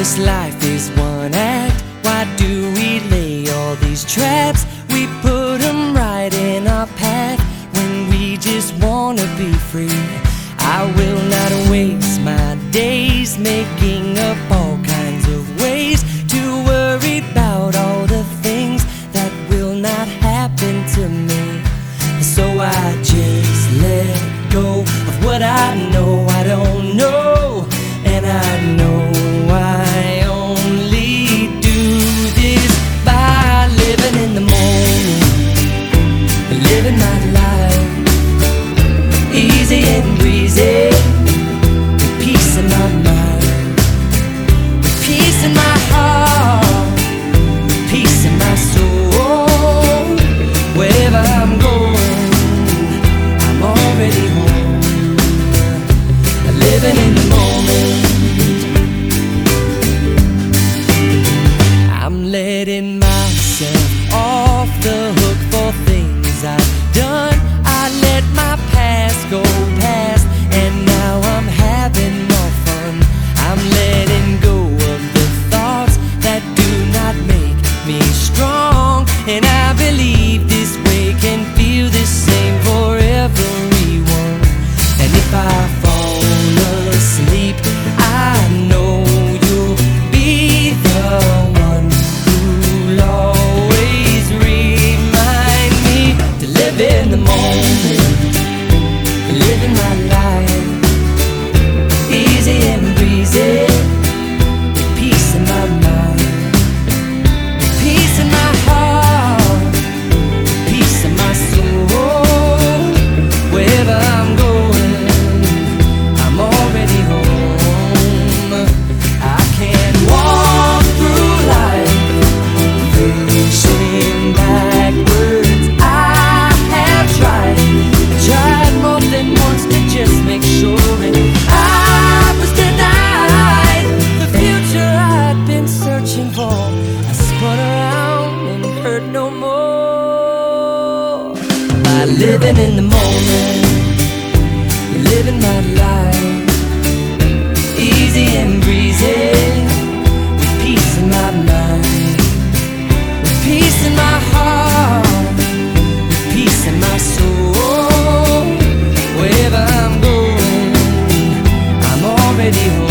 This life is one act. Why do we lay all these traps? We put them right in our path when we just wanna be free. I will not waste my days making up all kinds of ways to worry about all the things that will not happen to me. So I just let go of what I know I don't know. life. Easy and breezy, peace in my mind, peace in my heart. by living in the moment, living my life. Easy and breezy, with peace in my mind, with peace in my heart, with peace in my soul. Wherever I'm going, I'm already home.